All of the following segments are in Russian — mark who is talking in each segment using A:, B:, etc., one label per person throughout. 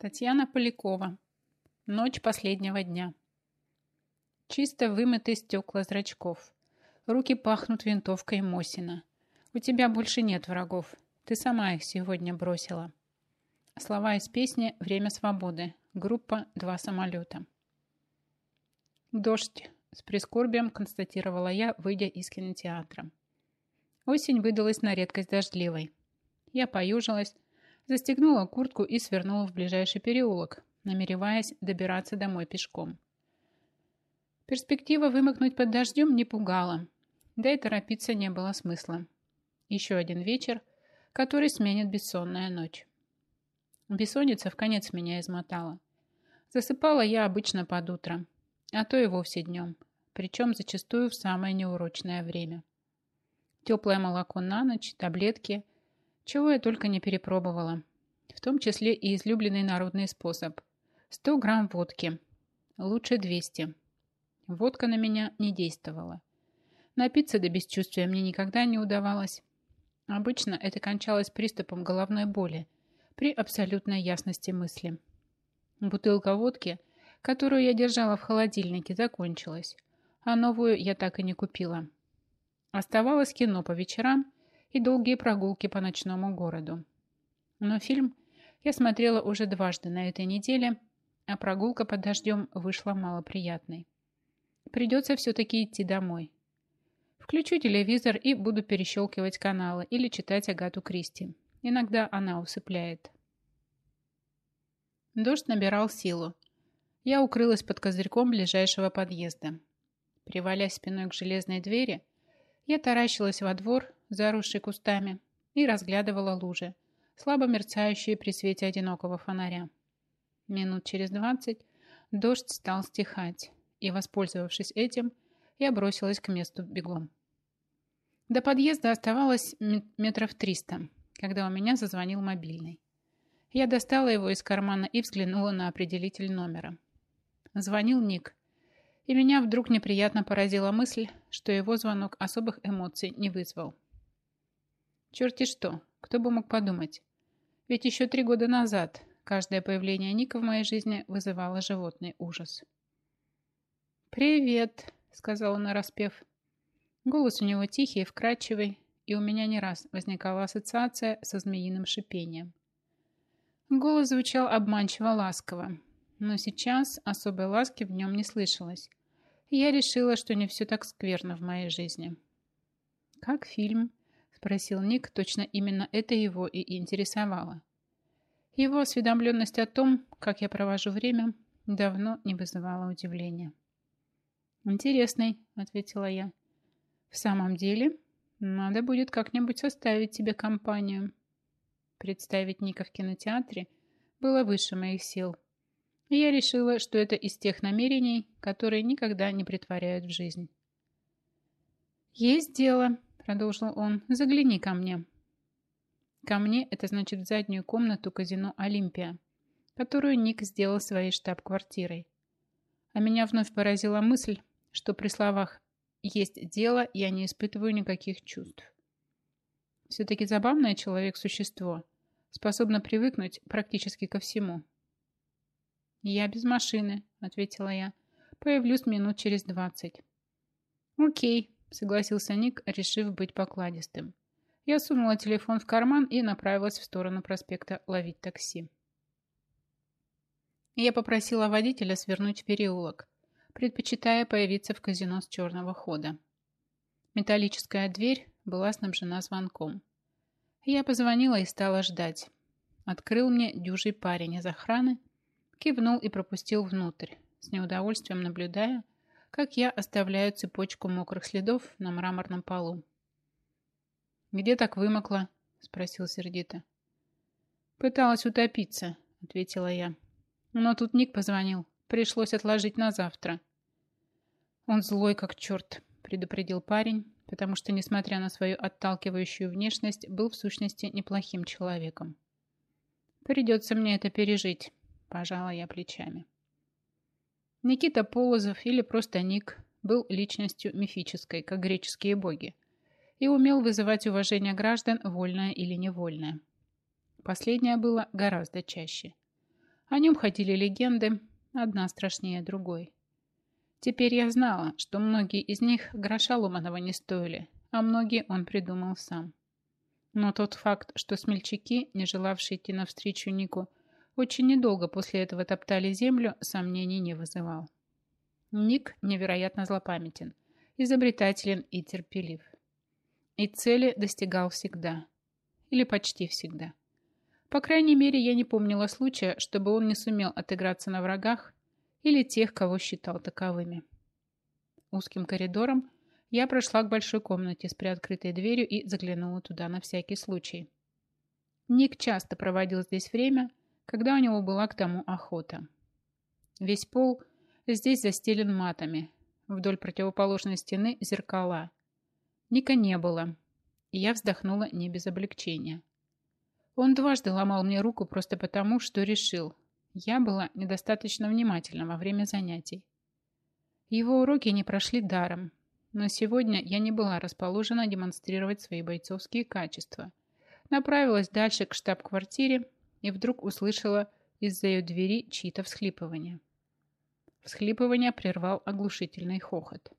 A: Татьяна Полякова. Ночь последнего дня. Чисто вымытые стекла зрачков. Руки пахнут винтовкой Мосина. У тебя больше нет врагов. Ты сама их сегодня бросила. Слова из песни «Время свободы». Группа «Два самолета». Дождь. С прискорбием констатировала я, выйдя из кинотеатра. Осень выдалась на редкость дождливой. Я поюжилась, Застегнула куртку и свернула в ближайший переулок, намереваясь добираться домой пешком. Перспектива вымокнуть под дождем не пугала, да и торопиться не было смысла. Еще один вечер, который сменит бессонная ночь. Бессонница в конец меня измотала. Засыпала я обычно под утро, а то и вовсе днем, причем зачастую в самое неурочное время. Теплое молоко на ночь, таблетки – чего я только не перепробовала. В том числе и излюбленный народный способ. 100 грамм водки. Лучше 200. Водка на меня не действовала. Напиться до бесчувствия мне никогда не удавалось. Обычно это кончалось приступом головной боли при абсолютной ясности мысли. Бутылка водки, которую я держала в холодильнике, закончилась, а новую я так и не купила. Оставалось кино по вечерам и долгие прогулки по ночному городу. Но фильм я смотрела уже дважды на этой неделе, а прогулка под дождем вышла малоприятной. Придется все-таки идти домой. Включу телевизор и буду перещелкивать каналы или читать Агату Кристи. Иногда она усыпляет. Дождь набирал силу. Я укрылась под козырьком ближайшего подъезда. Привалясь спиной к железной двери, я таращилась во двор, заросший кустами, и разглядывала лужи, слабо мерцающие при свете одинокого фонаря. Минут через двадцать дождь стал стихать, и, воспользовавшись этим, я бросилась к месту бегом. До подъезда оставалось метров триста, когда у меня зазвонил мобильный. Я достала его из кармана и взглянула на определитель номера. Звонил Ник, и меня вдруг неприятно поразила мысль, что его звонок особых эмоций не вызвал. Черти что, кто бы мог подумать. Ведь еще три года назад каждое появление Ника в моей жизни вызывало животный ужас. «Привет», — сказал он нараспев. Голос у него тихий и вкрадчивый, и у меня не раз возникала ассоциация со змеиным шипением. Голос звучал обманчиво ласково, но сейчас особой ласки в нем не слышалось, я решила, что не все так скверно в моей жизни. «Как фильм?» – спросил Ник. Точно именно это его и интересовало. Его осведомленность о том, как я провожу время, давно не вызывала удивления. «Интересный», – ответила я. «В самом деле, надо будет как-нибудь составить тебе компанию». Представить Ника в кинотеатре было выше моих сил – и я решила, что это из тех намерений, которые никогда не притворяют в жизнь. «Есть дело», — продолжил он, — «загляни ко мне». Ко мне это значит в заднюю комнату казино «Олимпия», которую Ник сделал своей штаб-квартирой. А меня вновь поразила мысль, что при словах «есть дело» я не испытываю никаких чувств. Все-таки забавное человек-существо, способно привыкнуть практически ко всему. «Я без машины», — ответила я. «Появлюсь минут через двадцать». «Окей», — согласился Ник, решив быть покладистым. Я сунула телефон в карман и направилась в сторону проспекта ловить такси. Я попросила водителя свернуть в переулок, предпочитая появиться в казино с черного хода. Металлическая дверь была снабжена звонком. Я позвонила и стала ждать. Открыл мне дюжий парень из охраны Кивнул и пропустил внутрь, с неудовольствием наблюдая, как я оставляю цепочку мокрых следов на мраморном полу. «Где так вымокла?» – спросил сердито. «Пыталась утопиться», – ответила я. «Но тут Ник позвонил. Пришлось отложить на завтра». «Он злой как черт», – предупредил парень, потому что, несмотря на свою отталкивающую внешность, был в сущности неплохим человеком. «Придется мне это пережить», Пожала я плечами. Никита Полозов или просто Ник был личностью мифической, как греческие боги, и умел вызывать уважение граждан, вольное или невольное. Последнее было гораздо чаще. О нем ходили легенды, одна страшнее другой. Теперь я знала, что многие из них гроша ломаного не стоили, а многие он придумал сам. Но тот факт, что смельчаки, не желавшие идти навстречу Нику, очень недолго после этого топтали землю, сомнений не вызывал. Ник невероятно злопамятен, изобретателен и терпелив. И цели достигал всегда. Или почти всегда. По крайней мере, я не помнила случая, чтобы он не сумел отыграться на врагах или тех, кого считал таковыми. Узким коридором я прошла к большой комнате с приоткрытой дверью и заглянула туда на всякий случай. Ник часто проводил здесь время, когда у него была к тому охота. Весь пол здесь застелен матами. Вдоль противоположной стены зеркала. Ника не было, и я вздохнула не без облегчения. Он дважды ломал мне руку просто потому, что решил. Я была недостаточно внимательна во время занятий. Его уроки не прошли даром, но сегодня я не была расположена демонстрировать свои бойцовские качества. Направилась дальше к штаб-квартире и вдруг услышала из-за ее двери чьи-то всхлипывания. Всхлипывание прервал оглушительный хохот.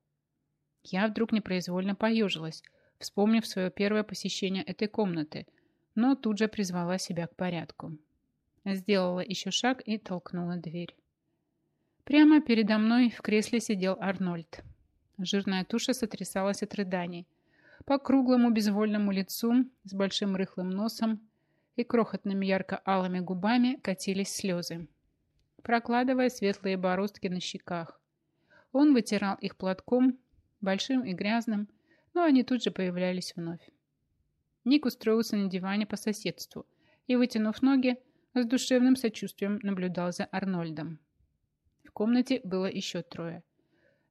A: Я вдруг непроизвольно поежилась, вспомнив свое первое посещение этой комнаты – но тут же призвала себя к порядку. Сделала еще шаг и толкнула дверь. Прямо передо мной в кресле сидел Арнольд. Жирная туша сотрясалась от рыданий. По круглому безвольному лицу с большим рыхлым носом и крохотными ярко-алыми губами катились слезы, прокладывая светлые бороздки на щеках. Он вытирал их платком, большим и грязным, но они тут же появлялись вновь. Ник устроился на диване по соседству и, вытянув ноги, с душевным сочувствием наблюдал за Арнольдом. В комнате было еще трое.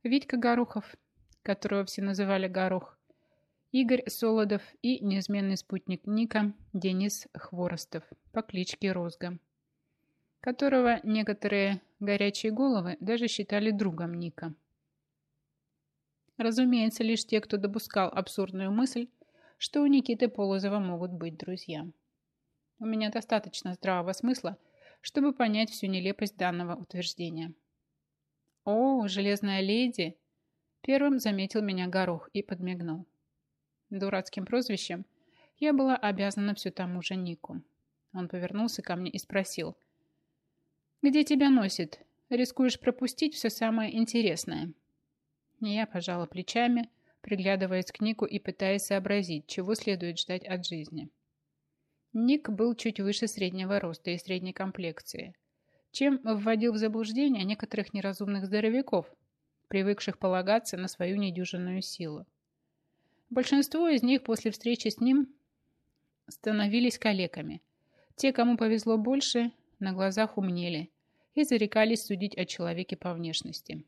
A: Витька Горохов, которого все называли Горох, Игорь Солодов и неизменный спутник Ника Денис Хворостов по кличке Розга, которого некоторые горячие головы даже считали другом Ника. Разумеется, лишь те, кто допускал абсурдную мысль, что у Никиты Полозова могут быть друзья. У меня достаточно здравого смысла, чтобы понять всю нелепость данного утверждения. «О, железная леди!» Первым заметил меня горох и подмигнул. Дурацким прозвищем я была обязана все тому же Нику. Он повернулся ко мне и спросил. «Где тебя носит? Рискуешь пропустить все самое интересное?» Я пожала плечами, приглядываясь к Нику и пытаясь сообразить, чего следует ждать от жизни. Ник был чуть выше среднего роста и средней комплекции, чем вводил в заблуждение некоторых неразумных здоровяков, привыкших полагаться на свою недюжинную силу. Большинство из них после встречи с ним становились калеками. Те, кому повезло больше, на глазах умнели и зарекались судить о человеке по внешности.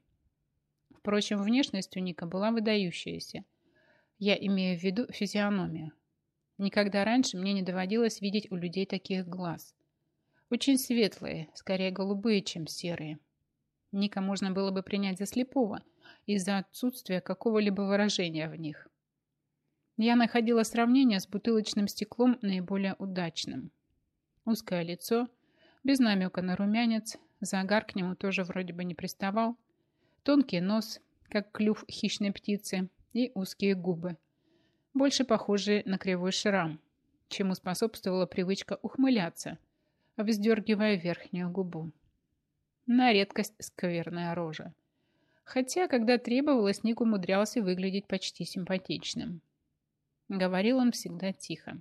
A: Впрочем, внешность у Ника была выдающаяся. Я имею в виду физиономию. Никогда раньше мне не доводилось видеть у людей таких глаз. Очень светлые, скорее голубые, чем серые. Ника можно было бы принять за слепого из-за отсутствия какого-либо выражения в них. Я находила сравнение с бутылочным стеклом наиболее удачным. Узкое лицо, без намека на румянец, загар к нему тоже вроде бы не приставал – Тонкий нос, как клюв хищной птицы, и узкие губы, больше похожие на кривой шрам, чему способствовала привычка ухмыляться, вздергивая верхнюю губу. На редкость скверная рожа. Хотя, когда требовалось, Ник умудрялся выглядеть почти симпатичным. Говорил он всегда тихо.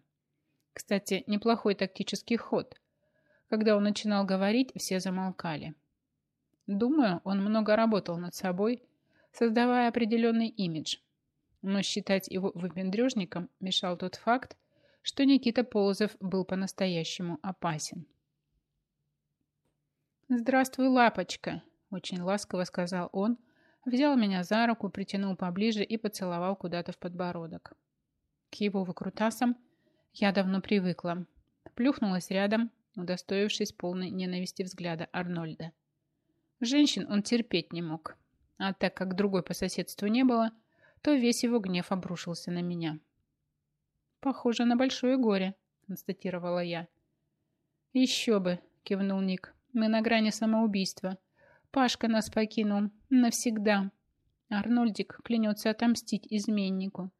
A: Кстати, неплохой тактический ход. Когда он начинал говорить, все замолкали. Думаю, он много работал над собой, создавая определенный имидж. Но считать его выпендрежником мешал тот факт, что Никита Полозов был по-настоящему опасен. «Здравствуй, лапочка!» – очень ласково сказал он, взял меня за руку, притянул поближе и поцеловал куда-то в подбородок. К его выкрутасам я давно привыкла. Плюхнулась рядом, удостоившись полной ненависти взгляда Арнольда. Женщин он терпеть не мог. А так как другой по соседству не было, то весь его гнев обрушился на меня. «Похоже на большое горе», — констатировала я. «Еще бы», — кивнул Ник. Мы на грани самоубийства. Пашка нас покинул. Навсегда. Арнольдик клянется отомстить изменнику.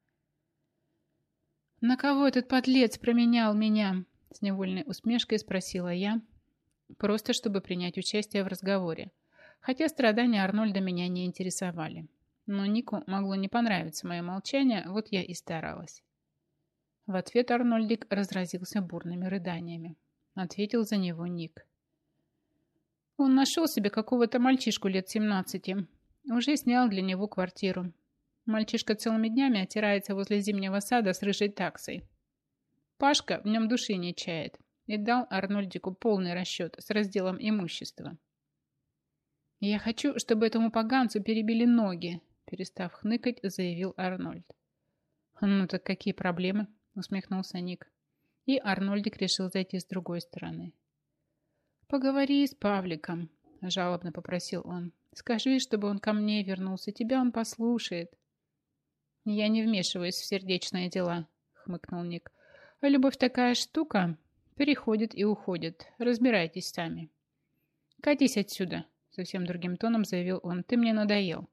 A: «На кого этот подлец променял меня?» С невольной усмешкой спросила я, просто чтобы принять участие в разговоре, хотя страдания Арнольда меня не интересовали. Но Нику могло не понравиться мое молчание, вот я и старалась. В ответ Арнольдик разразился бурными рыданиями. Ответил за него Ник. Он нашел себе какого-то мальчишку лет 17. Уже снял для него квартиру. Мальчишка целыми днями отирается возле зимнего сада с рыжей таксой. Пашка в нем души не чает и дал Арнольдику полный расчет с разделом имущества. «Я хочу, чтобы этому поганцу перебили ноги», перестав хныкать, заявил Арнольд. «Ну так какие проблемы?» усмехнулся Ник. И Арнольдик решил зайти с другой стороны. «Поговори с Павликом», – жалобно попросил он. «Скажи, чтобы он ко мне вернулся. Тебя он послушает». «Я не вмешиваюсь в сердечные дела», – хмыкнул Ник. «А любовь такая штука. Переходит и уходит. Разбирайтесь сами». «Катись отсюда», – совсем другим тоном заявил он. «Ты мне надоел».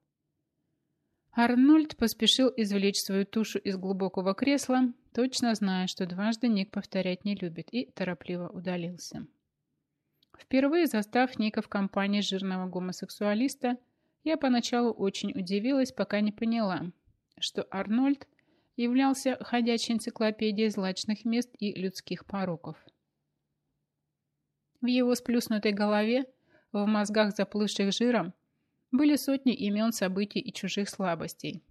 A: Арнольд поспешил извлечь свою тушу из глубокого кресла, точно зная, что дважды Ник повторять не любит, и торопливо удалился. Впервые застав Ника в компании жирного гомосексуалиста, я поначалу очень удивилась, пока не поняла, что Арнольд являлся ходячей энциклопедией злачных мест и людских пороков. В его сплюснутой голове, в мозгах заплывших жиром, были сотни имен, событий и чужих слабостей.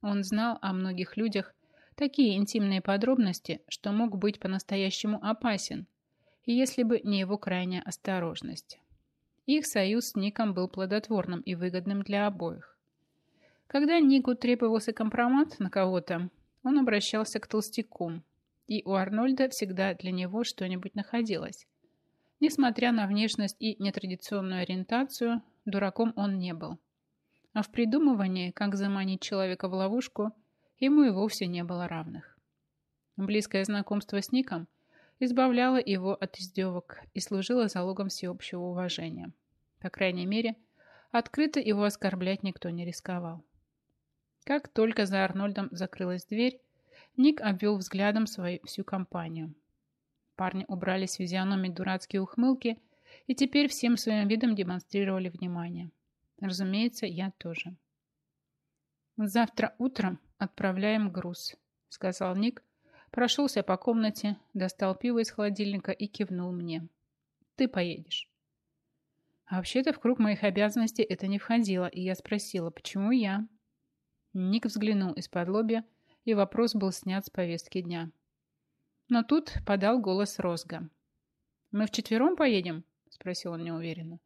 A: Он знал о многих людях такие интимные подробности, что мог быть по-настоящему опасен, если бы не его крайняя осторожность. Их союз с Ником был плодотворным и выгодным для обоих. Когда Нику требовался компромат на кого-то, он обращался к толстяку, и у Арнольда всегда для него что-нибудь находилось. Несмотря на внешность и нетрадиционную ориентацию, дураком он не был. А в придумывании, как заманить человека в ловушку, ему и вовсе не было равных. Близкое знакомство с Ником – избавляла его от издевок и служила залогом всеобщего уважения. По крайней мере, открыто его оскорблять никто не рисковал. Как только за Арнольдом закрылась дверь, Ник обвел взглядом свою всю компанию. Парни убрали с физиономии дурацкие ухмылки и теперь всем своим видом демонстрировали внимание. Разумеется, я тоже. «Завтра утром отправляем груз», — сказал Ник, Прошелся по комнате, достал пиво из холодильника и кивнул мне. «Ты поедешь». А вообще-то в круг моих обязанностей это не входило, и я спросила, почему я? Ник взглянул из-под лобья, и вопрос был снят с повестки дня. Но тут подал голос Розга. «Мы вчетвером поедем?» – спросил он неуверенно.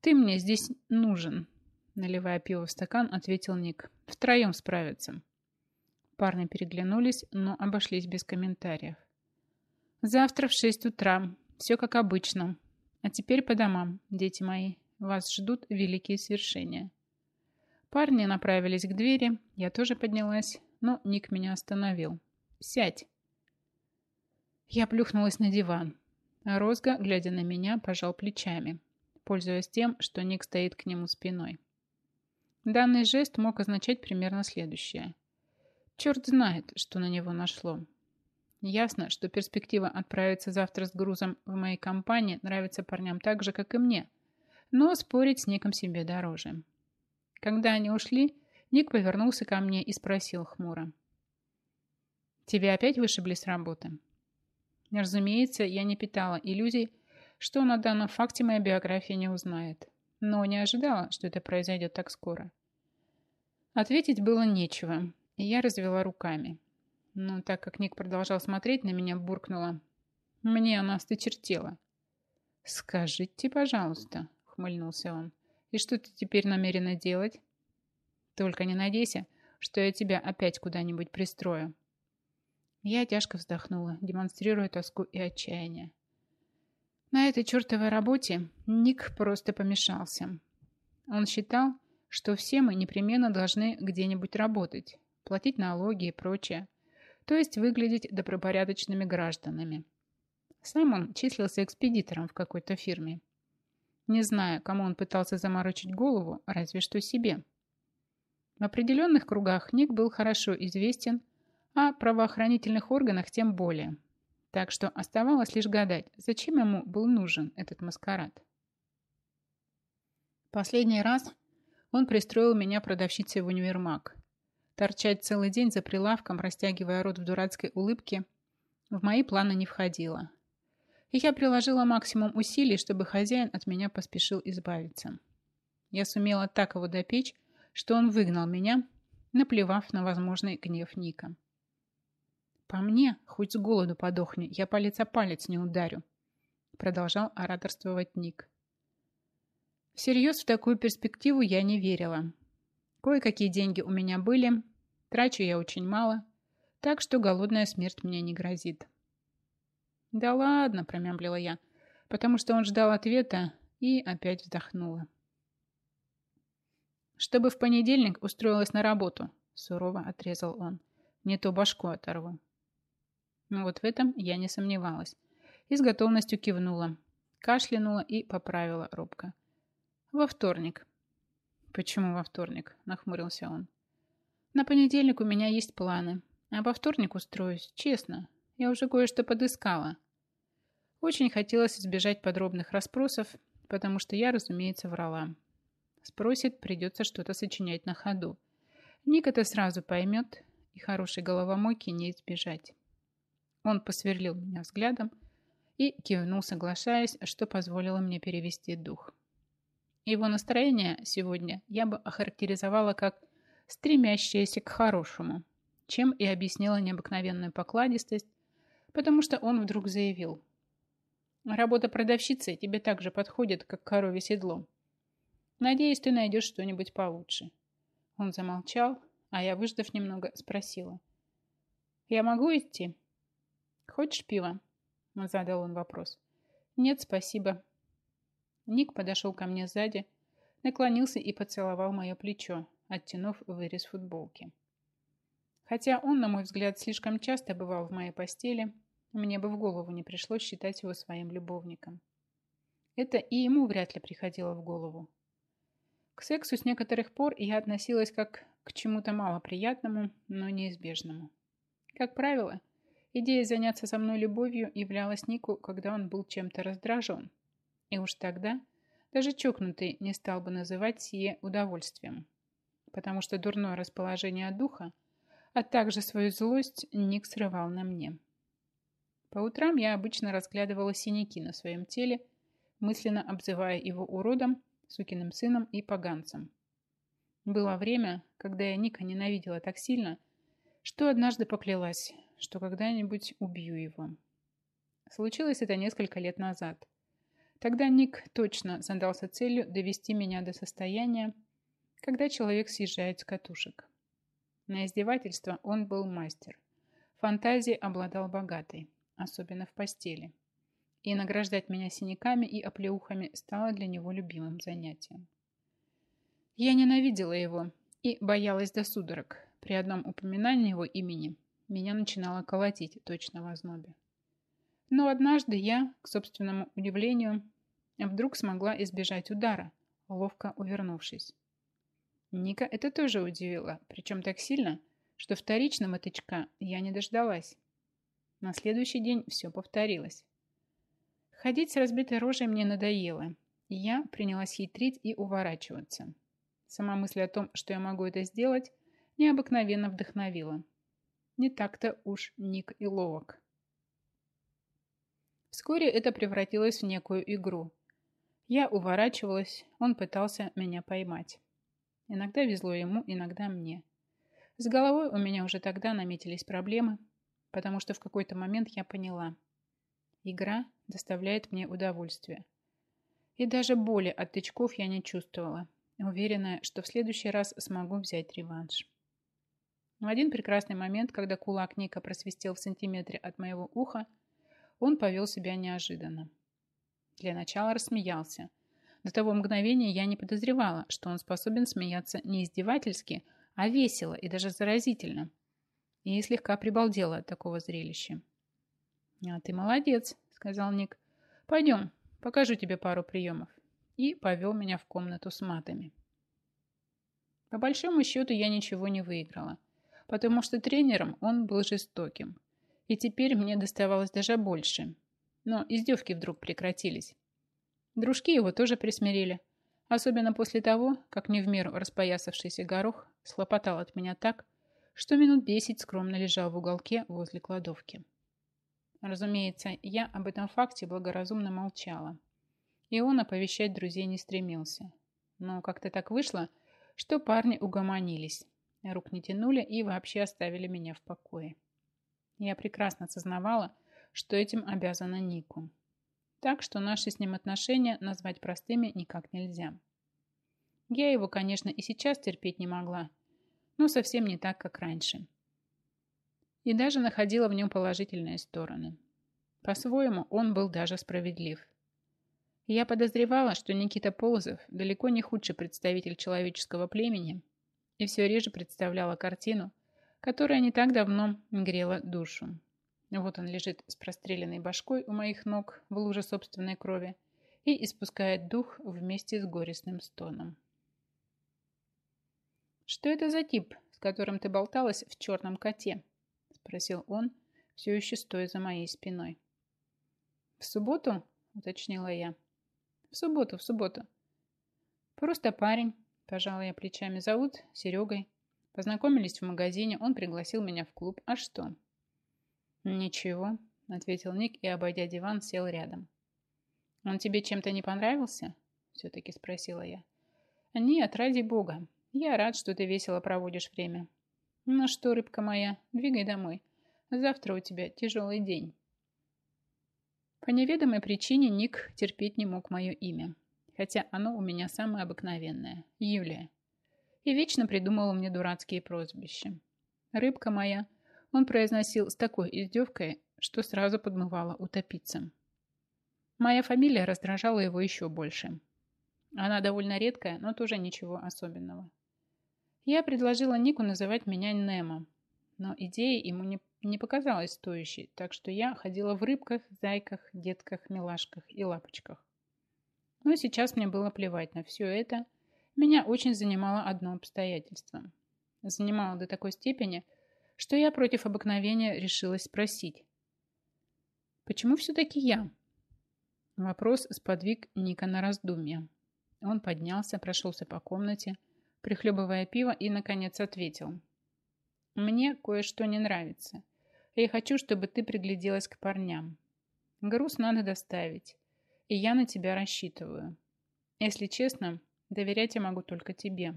A: «Ты мне здесь нужен», – наливая пиво в стакан, ответил Ник. «Втроем справиться». Парни переглянулись, но обошлись без комментариев. «Завтра в шесть утра. Все как обычно. А теперь по домам, дети мои. Вас ждут великие свершения». Парни направились к двери, я тоже поднялась, но Ник меня остановил. «Сядь!» Я плюхнулась на диван. А Розга, глядя на меня, пожал плечами, пользуясь тем, что Ник стоит к нему спиной. Данный жест мог означать примерно следующее. Черт знает, что на него нашло. Ясно, что перспектива отправиться завтра с грузом в моей компании нравится парням так же, как и мне. Но спорить с Ником себе дороже. Когда они ушли, Ник повернулся ко мне и спросил хмуро. «Тебя опять вышибли с работы?» Разумеется, я не питала иллюзий, что на данном факте моя биография не узнает. Но не ожидала, что это произойдет так скоро. Ответить было нечего, и я развела руками. Но так как Ник продолжал смотреть на меня, буркнула. Мне она осточертела. «Скажите, пожалуйста», — хмыльнулся он. «И что ты теперь намерена делать?» «Только не надейся, что я тебя опять куда-нибудь пристрою». Я тяжко вздохнула, демонстрируя тоску и отчаяние. На этой чертовой работе Ник просто помешался. Он считал, что все мы непременно должны где-нибудь работать, платить налоги и прочее, то есть выглядеть добропорядочными гражданами. Сам он числился экспедитором в какой-то фирме. Не зная, кому он пытался заморочить голову, разве что себе. В определенных кругах Ник был хорошо известен, а правоохранительных органах тем более. Так что оставалось лишь гадать, зачем ему был нужен этот маскарад. Последний раз он пристроил меня продавщицей в универмаг. Торчать целый день за прилавком, растягивая рот в дурацкой улыбке, в мои планы не входило. И я приложила максимум усилий, чтобы хозяин от меня поспешил избавиться. Я сумела так его допечь, что он выгнал меня, наплевав на возможный гнев Ника. «По мне, хоть с голоду подохни, я палец о палец не ударю», продолжал ораторствовать Ник. Всерьез в такую перспективу я не верила. Кое-какие деньги у меня были, трачу я очень мало, так что голодная смерть мне не грозит. «Да ладно», – промямлила я, потому что он ждал ответа и опять вздохнула. «Чтобы в понедельник устроилась на работу», – сурово отрезал он. «Не то башку оторву». Вот в этом я не сомневалась. И с готовностью кивнула, кашлянула и поправила робко. «Во вторник». «Почему во вторник?» – нахмурился он. «На понедельник у меня есть планы, а во вторник устроюсь, честно. Я уже кое-что подыскала». Очень хотелось избежать подробных расспросов, потому что я, разумеется, врала. Спросит, придется что-то сочинять на ходу. Ник это сразу поймет, и хорошей головомойки не избежать. Он посверлил меня взглядом и кивнул, соглашаясь, что позволило мне перевести дух. Его настроение сегодня я бы охарактеризовала как стремящееся к хорошему, чем и объяснила необыкновенную покладистость, потому что он вдруг заявил. «Работа продавщицей тебе так же подходит, как коровье седло. Надеюсь, ты найдешь что-нибудь получше». Он замолчал, а я, выждав немного, спросила. «Я могу идти?» «Хочешь пива?» – задал он вопрос. «Нет, спасибо». Ник подошел ко мне сзади, наклонился и поцеловал мое плечо, оттянув вырез футболки. Хотя он, на мой взгляд, слишком часто бывал в моей постели, мне бы в голову не пришлось считать его своим любовником. Это и ему вряд ли приходило в голову. К сексу с некоторых пор я относилась как к чему-то малоприятному, но неизбежному. Как правило, Идея заняться со мной любовью являлась Нику, когда он был чем-то раздражен. И уж тогда даже чокнутый не стал бы называть сие удовольствием. Потому что дурное расположение духа, а также свою злость Ник срывал на мне. По утрам я обычно разглядывала синяки на своем теле, мысленно обзывая его уродом, сукиным сыном и поганцем. Было время, когда я Ника ненавидела так сильно, что однажды поклялась, что когда-нибудь убью его. Случилось это несколько лет назад. Тогда Ник точно задался целью довести меня до состояния, когда человек съезжает с катушек. На издевательство он был мастер. Фантазии обладал богатой, особенно в постели. И награждать меня синяками и оплеухами стало для него любимым занятием. Я ненавидела его и боялась до судорог при одном упоминании его имени меня начинало колотить точно в ознобе. Но однажды я, к собственному удивлению, вдруг смогла избежать удара, ловко увернувшись. Ника это тоже удивило, причем так сильно, что вторичного тычка я не дождалась. На следующий день все повторилось. Ходить с разбитой рожей мне надоело, и я принялась хитрить и уворачиваться. Сама мысль о том, что я могу это сделать, необыкновенно вдохновила. Не так-то уж Ник и ловок. Вскоре это превратилось в некую игру. Я уворачивалась, он пытался меня поймать. Иногда везло ему, иногда мне. С головой у меня уже тогда наметились проблемы, потому что в какой-то момент я поняла. Игра доставляет мне удовольствие. И даже боли от тычков я не чувствовала, уверенная, что в следующий раз смогу взять реванш. В один прекрасный момент, когда кулак Ника просвистел в сантиметре от моего уха, он повел себя неожиданно. Для начала рассмеялся. До того мгновения я не подозревала, что он способен смеяться не издевательски, а весело и даже заразительно. И слегка прибалдела от такого зрелища. «А ты молодец», — сказал Ник. «Пойдем, покажу тебе пару приемов. и повел меня в комнату с матами. По большому счету я ничего не выиграла, потому что тренером он был жестоким, и теперь мне доставалось даже больше. Но издевки вдруг прекратились. Дружки его тоже присмирили, особенно после того, как не в меру распоясавшийся горох слопотал от меня так, что минут десять скромно лежал в уголке возле кладовки. Разумеется, я об этом факте благоразумно молчала, и он оповещать друзей не стремился. Но как-то так вышло, что парни угомонились, рук не тянули и вообще оставили меня в покое. Я прекрасно осознавала, что этим обязана Нику. Так что наши с ним отношения назвать простыми никак нельзя. Я его, конечно, и сейчас терпеть не могла, но совсем не так, как раньше. И даже находила в нем положительные стороны. По-своему, он был даже справедлив. Я подозревала, что Никита Полозов далеко не худший представитель человеческого племени и все реже представляла картину, которая не так давно грела душу. Вот он лежит с простреленной башкой у моих ног в луже собственной крови и испускает дух вместе с горестным стоном. «Что это за тип, с которым ты болталась в черном коте?» – спросил он, все еще стоя за моей спиной. «В субботу?» – уточнила я. «В субботу, в субботу». «Просто парень», – пожала я плечами. «Зовут Серегой. Познакомились в магазине, он пригласил меня в клуб. А что?» «Ничего», – ответил Ник и, обойдя диван, сел рядом. «Он тебе чем-то не понравился?» – все-таки спросила я. «Нет, ради бога. Я рад, что ты весело проводишь время. Ну что, рыбка моя, двигай домой. Завтра у тебя тяжелый день». По неведомой причине Ник терпеть не мог мое имя, хотя оно у меня самое обыкновенное – Юлия и вечно придумывал мне дурацкие прозвища. «Рыбка моя» он произносил с такой издевкой, что сразу подмывало утопиться. Моя фамилия раздражала его еще больше. Она довольно редкая, но тоже ничего особенного. Я предложила Нику называть меня Немо, но идея ему не, не показалась стоящей, так что я ходила в рыбках, зайках, детках, милашках и лапочках. Но сейчас мне было плевать на все это, меня очень занимало одно обстоятельство. Занимало до такой степени, что я против обыкновения решилась спросить. «Почему все-таки я?» Вопрос сподвиг Ника на раздумье. Он поднялся, прошелся по комнате, прихлебывая пиво и, наконец, ответил. «Мне кое-что не нравится. Я хочу, чтобы ты пригляделась к парням. Груз надо доставить, и я на тебя рассчитываю. Если честно, Доверять я могу только тебе.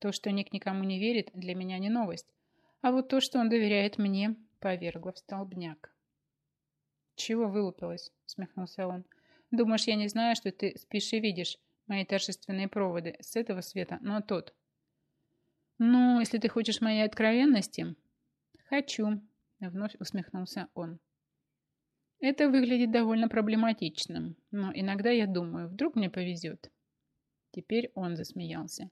A: То, что Ник никому не верит, для меня не новость. А вот то, что он доверяет мне, повергло в столбняк. «Чего вылупилась?» – смехнулся он. «Думаешь, я не знаю, что ты спишь и видишь мои торжественные проводы с этого света, но тот?» «Ну, если ты хочешь моей откровенности...» «Хочу», – вновь усмехнулся он. «Это выглядит довольно проблематичным, но иногда я думаю, вдруг мне повезет. Теперь он засмеялся.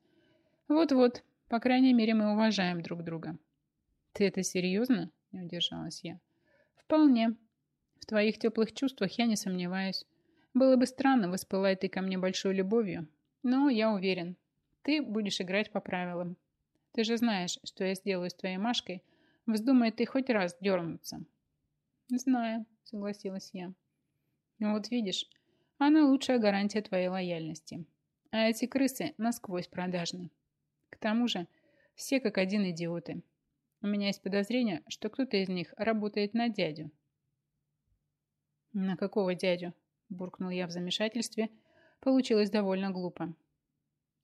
A: Вот-вот, по крайней мере, мы уважаем друг друга. Ты это серьезно? Не удержалась я. Вполне. В твоих теплых чувствах я не сомневаюсь. Было бы странно, воспылай ты ко мне большой любовью. Но я уверен, ты будешь играть по правилам. Ты же знаешь, что я сделаю с твоей Машкой, вздумает ты хоть раз дернуться. Знаю, согласилась я. Вот видишь, она лучшая гарантия твоей лояльности. А эти крысы насквозь продажны. К тому же, все как один идиоты. У меня есть подозрение, что кто-то из них работает на дядю. «На какого дядю?» – буркнул я в замешательстве. Получилось довольно глупо.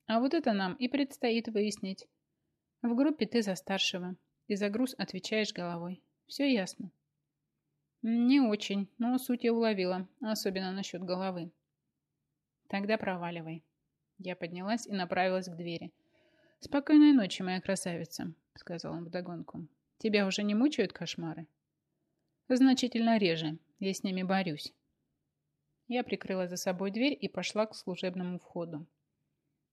A: «А вот это нам и предстоит выяснить. В группе ты за старшего, и за груз отвечаешь головой. Все ясно?» «Не очень, но суть я уловила, особенно насчет головы». «Тогда проваливай. Я поднялась и направилась к двери. «Спокойной ночи, моя красавица», — сказал он вдогонку. «Тебя уже не мучают кошмары?» «Значительно реже. Я с ними борюсь». Я прикрыла за собой дверь и пошла к служебному входу.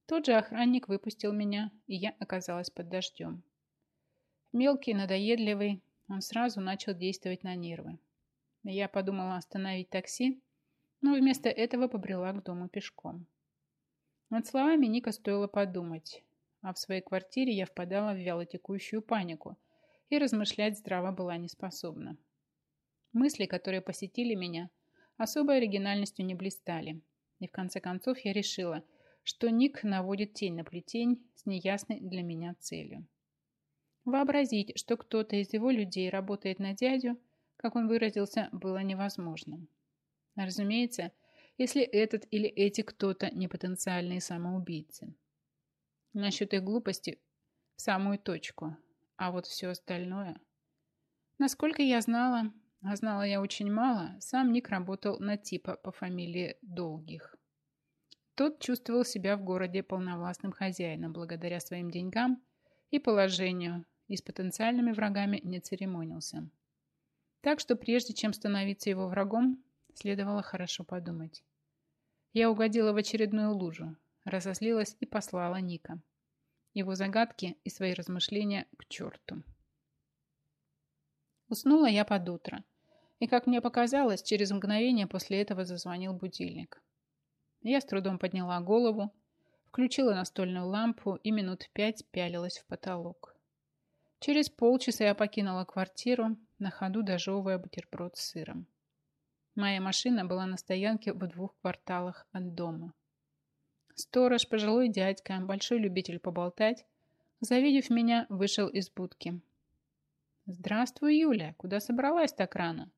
A: Тот же охранник выпустил меня, и я оказалась под дождем. Мелкий, надоедливый, он сразу начал действовать на нервы. Я подумала остановить такси, но вместо этого побрела к дому пешком. Над словами Ника стоило подумать, а в своей квартире я впадала в вялотекущую панику и размышлять здраво была не способна. Мысли, которые посетили меня, особой оригинальностью не блистали, и в конце концов я решила, что Ник наводит тень на плетень с неясной для меня целью. Вообразить, что кто-то из его людей работает на дядю, как он выразился, было невозможным. Разумеется, если этот или эти кто-то не потенциальные самоубийцы. Насчет их глупости в самую точку, а вот все остальное... Насколько я знала, а знала я очень мало, сам Ник работал на типа по фамилии Долгих. Тот чувствовал себя в городе полновластным хозяином благодаря своим деньгам и положению, и с потенциальными врагами не церемонился. Так что прежде чем становиться его врагом, следовало хорошо подумать. Я угодила в очередную лужу, разозлилась и послала Ника. Его загадки и свои размышления к черту. Уснула я под утро. И, как мне показалось, через мгновение после этого зазвонил будильник. Я с трудом подняла голову, включила настольную лампу и минут пять пялилась в потолок. Через полчаса я покинула квартиру, на ходу дожевывая бутерброд с сыром. Моя машина была на стоянке в двух кварталах от дома. Сторож, пожилой дядька, большой любитель поболтать, завидев меня, вышел из будки. «Здравствуй, Юля! Куда собралась так рано?»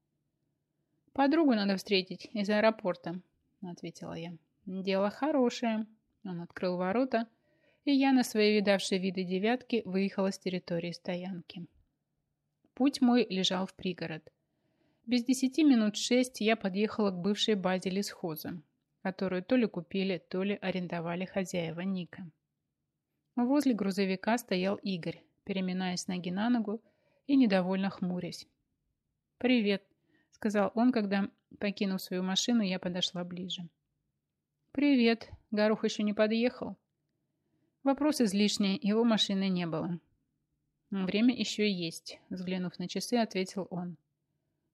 A: «Подругу надо встретить из аэропорта», — ответила я. «Дело хорошее». Он открыл ворота, и я на свои видавшие виды девятки выехала с территории стоянки. Путь мой лежал в пригород. Без десяти минут шесть я подъехала к бывшей базе лесхоза, которую то ли купили, то ли арендовали хозяева Ника. Возле грузовика стоял Игорь, переминаясь ноги на ногу и недовольно хмурясь. «Привет», — сказал он, когда, покинув свою машину, я подошла ближе. «Привет. Горох еще не подъехал?» Вопрос излишний, его машины не было. «Время еще есть», — взглянув на часы, ответил он.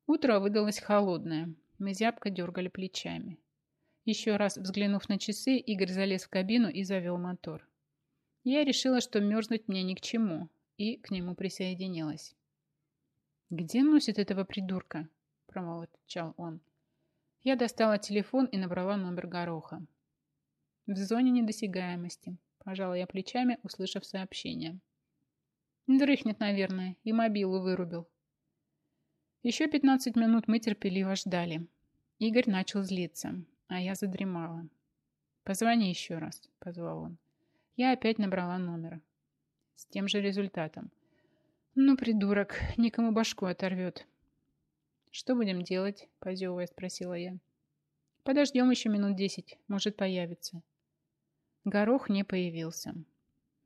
A: Утро выдалось холодное. Мы зябко дергали плечами. Еще раз взглянув на часы, Игорь залез в кабину и завел мотор. Я решила, что мерзнуть мне ни к чему, и к нему присоединилась. «Где носит этого придурка?» – промолчал он. Я достала телефон и набрала номер Гороха. «В зоне недосягаемости», – пожала я плечами, услышав сообщение. «Дрыхнет, наверное, и мобилу вырубил», еще 15 минут мы терпеливо ждали. Игорь начал злиться, а я задремала. «Позвони еще раз», — позвал он. Я опять набрала номер. С тем же результатом. «Ну, придурок, никому башку оторвет». «Что будем делать?» — позевывая спросила я. «Подождем еще минут десять, может появится». Горох не появился.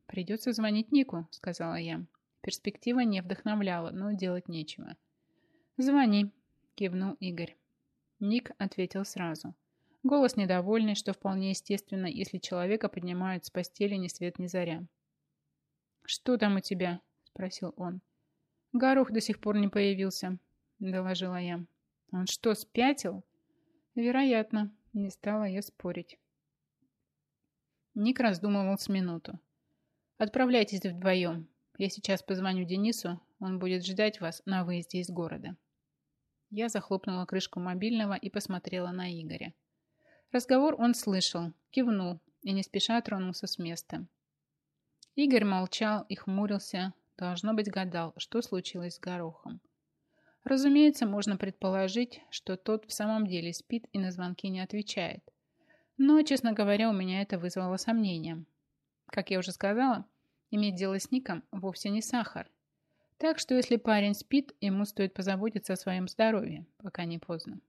A: «Придется звонить Нику», — сказала я. Перспектива не вдохновляла, но делать нечего. «Звони», – кивнул Игорь. Ник ответил сразу. Голос недовольный, что вполне естественно, если человека поднимают с постели ни свет ни заря. «Что там у тебя?» – спросил он. «Горох до сих пор не появился», – доложила я. «Он что, спятил?» «Вероятно», – не стала я спорить. Ник раздумывал с минуту. «Отправляйтесь вдвоем. Я сейчас позвоню Денису, он будет ждать вас на выезде из города». Я захлопнула крышку мобильного и посмотрела на Игоря. Разговор он слышал, кивнул и не спеша тронулся с места. Игорь молчал и хмурился, должно быть гадал, что случилось с горохом. Разумеется, можно предположить, что тот в самом деле спит и на звонки не отвечает. Но, честно говоря, у меня это вызвало сомнения. Как я уже сказала, иметь дело с Ником вовсе не сахар, так что если парень спит, ему стоит позаботиться о своем здоровье, пока не поздно.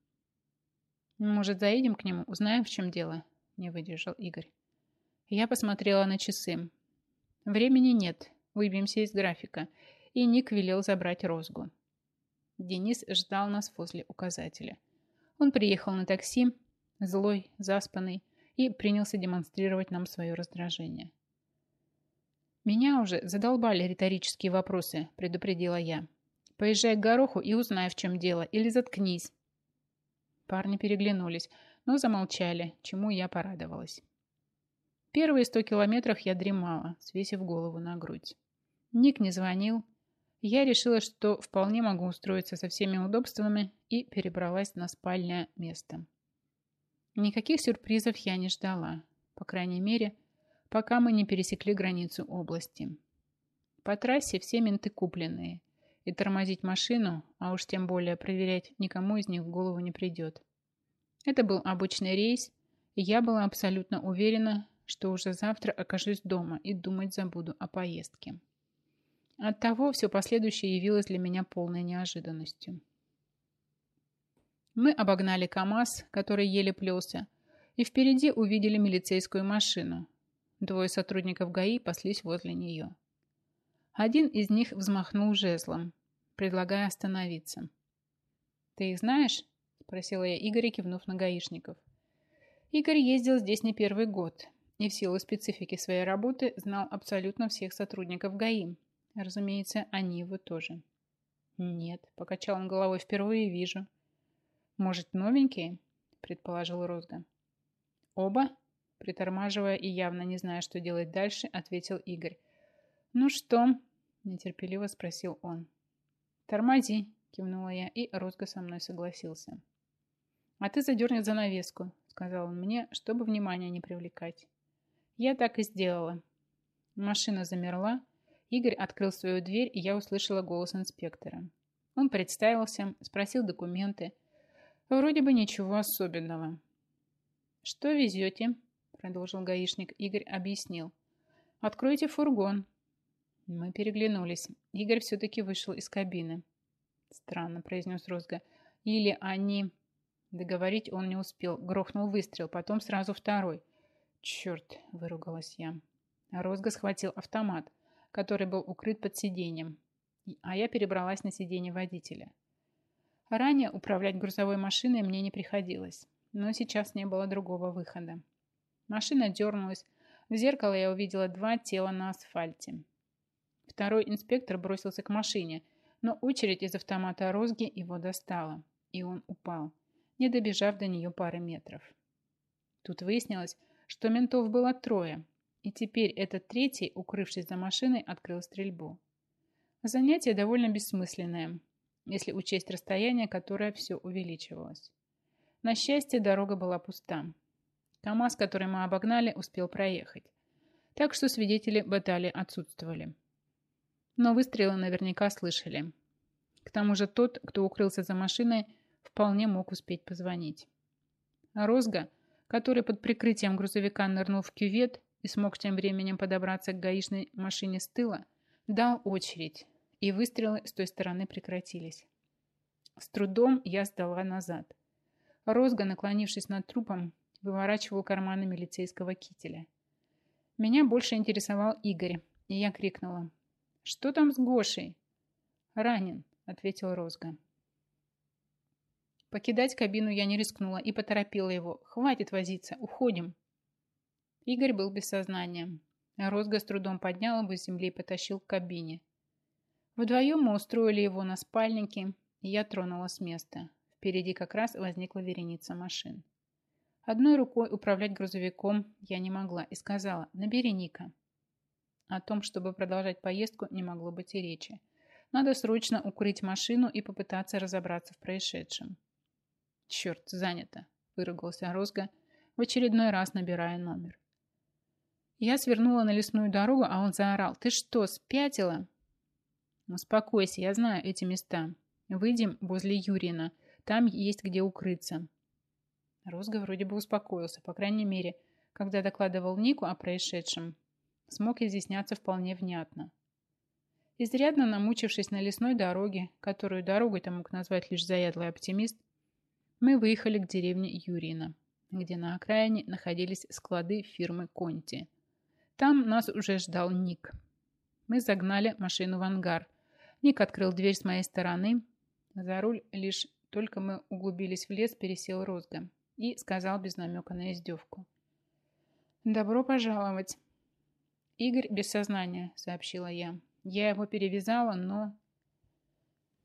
A: «Может, заедем к нему, узнаем, в чем дело?» – не выдержал Игорь. Я посмотрела на часы. Времени нет, выбьемся из графика, и Ник велел забрать розгу. Денис ждал нас возле указателя. Он приехал на такси, злой, заспанный, и принялся демонстрировать нам свое раздражение. «Меня уже задолбали риторические вопросы», – предупредила я. «Поезжай к гороху и узнай, в чем дело, или заткнись». Парни переглянулись, но замолчали, чему я порадовалась. Первые сто километров я дремала, свесив голову на грудь. Ник не звонил. Я решила, что вполне могу устроиться со всеми удобствами и перебралась на спальное место. Никаких сюрпризов я не ждала, по крайней мере, пока мы не пересекли границу области. По трассе все менты купленные, и тормозить машину, а уж тем более проверять, никому из них в голову не придет. Это был обычный рейс, и я была абсолютно уверена, что уже завтра окажусь дома и думать забуду о поездке. Оттого все последующее явилось для меня полной неожиданностью. Мы обогнали КАМАЗ, который еле плелся, и впереди увидели милицейскую машину. Двое сотрудников ГАИ паслись возле нее. Один из них взмахнул жезлом, предлагая остановиться. «Ты их знаешь?» – спросила я Игоря, кивнув на гаишников. Игорь ездил здесь не первый год и в силу специфики своей работы знал абсолютно всех сотрудников ГАИ. Разумеется, они его тоже. «Нет», – покачал он головой, – «впервые вижу». «Может, новенькие?» – предположил Розга. «Оба?» – притормаживая и явно не зная, что делать дальше, ответил Игорь. «Ну что?» – нетерпеливо спросил он. «Тормози», – кивнула я, и Розга со мной согласился. «А ты задерни занавеску», – сказал он мне, чтобы внимание не привлекать. Я так и сделала. Машина замерла, Игорь открыл свою дверь, и я услышала голос инспектора. Он представился, спросил документы – Вроде бы ничего особенного. Что везете? Продолжил гаишник. Игорь объяснил. Откройте фургон. Мы переглянулись. Игорь все-таки вышел из кабины. Странно, произнес Розга. Или они... Договорить он не успел. Грохнул выстрел, потом сразу второй. Черт, выругалась я. Розга схватил автомат, который был укрыт под сиденьем, а я перебралась на сиденье водителя. Ранее управлять грузовой машиной мне не приходилось, но сейчас не было другого выхода. Машина дернулась. В зеркало я увидела два тела на асфальте. Второй инспектор бросился к машине, но очередь из автомата Розги его достала, и он упал, не добежав до нее пары метров. Тут выяснилось, что ментов было трое, и теперь этот третий, укрывшись за машиной, открыл стрельбу. Занятие довольно бессмысленное, если учесть расстояние, которое все увеличивалось. На счастье, дорога была пуста. КамАЗ, который мы обогнали, успел проехать. Так что свидетели баталии отсутствовали. Но выстрелы наверняка слышали. К тому же тот, кто укрылся за машиной, вполне мог успеть позвонить. А Розга, который под прикрытием грузовика нырнул в кювет и смог тем временем подобраться к гаишной машине с тыла, дал очередь, и выстрелы с той стороны прекратились. С трудом я сдала назад. Розга, наклонившись над трупом, выворачивал карманы милицейского кителя. Меня больше интересовал Игорь, и я крикнула. «Что там с Гошей?» «Ранен», — ответил Розга. Покидать кабину я не рискнула и поторопила его. «Хватит возиться, уходим!» Игорь был без сознания. Розга с трудом поднял его с земли и потащил к кабине. Вдвоем мы устроили его на спальнике, и я тронула с места. Впереди как раз возникла вереница машин. Одной рукой управлять грузовиком я не могла и сказала «набери Ника». О том, чтобы продолжать поездку, не могло быть и речи. Надо срочно укрыть машину и попытаться разобраться в происшедшем. «Черт, занято!» – выругался Розга, в очередной раз набирая номер. Я свернула на лесную дорогу, а он заорал. «Ты что, спятила?» «Успокойся, я знаю эти места. Выйдем возле Юрина. Там есть где укрыться». Розга вроде бы успокоился, по крайней мере, когда докладывал Нику о происшедшем. Смог изъясняться вполне внятно. Изрядно намучившись на лесной дороге, которую дорогой-то мог назвать лишь заядлый оптимист, мы выехали к деревне Юрина, где на окраине находились склады фирмы Конти. Там нас уже ждал Ник. Мы загнали машину в ангар, Ник открыл дверь с моей стороны. За руль лишь только мы углубились в лес, пересел Розга и сказал без намека на издевку. «Добро пожаловать!» «Игорь без сознания», — сообщила я. «Я его перевязала, но...»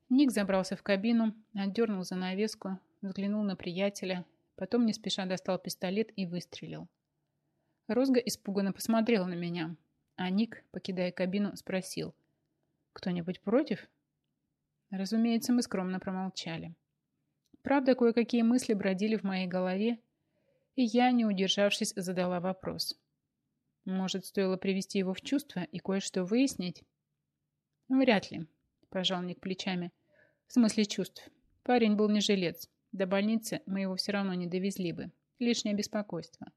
A: Ник забрался в кабину, отдернул занавеску, взглянул на приятеля, Потом не спеша достал пистолет и выстрелил. Розга испуганно посмотрела на меня, а Ник, покидая кабину, спросил. «Кто-нибудь против?» Разумеется, мы скромно промолчали. Правда, кое-какие мысли бродили в моей голове, и я, не удержавшись, задала вопрос. Может, стоило привести его в чувство и кое-что выяснить? Вряд ли, пожал Ник плечами. В смысле чувств. Парень был не жилец. До больницы мы его все равно не довезли бы. Лишнее беспокойство.